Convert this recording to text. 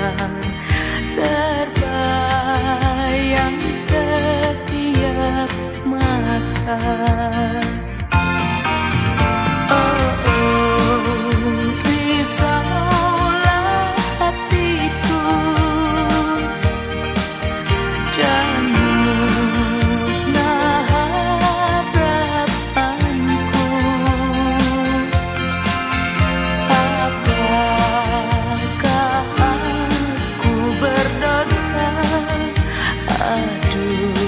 Namun ku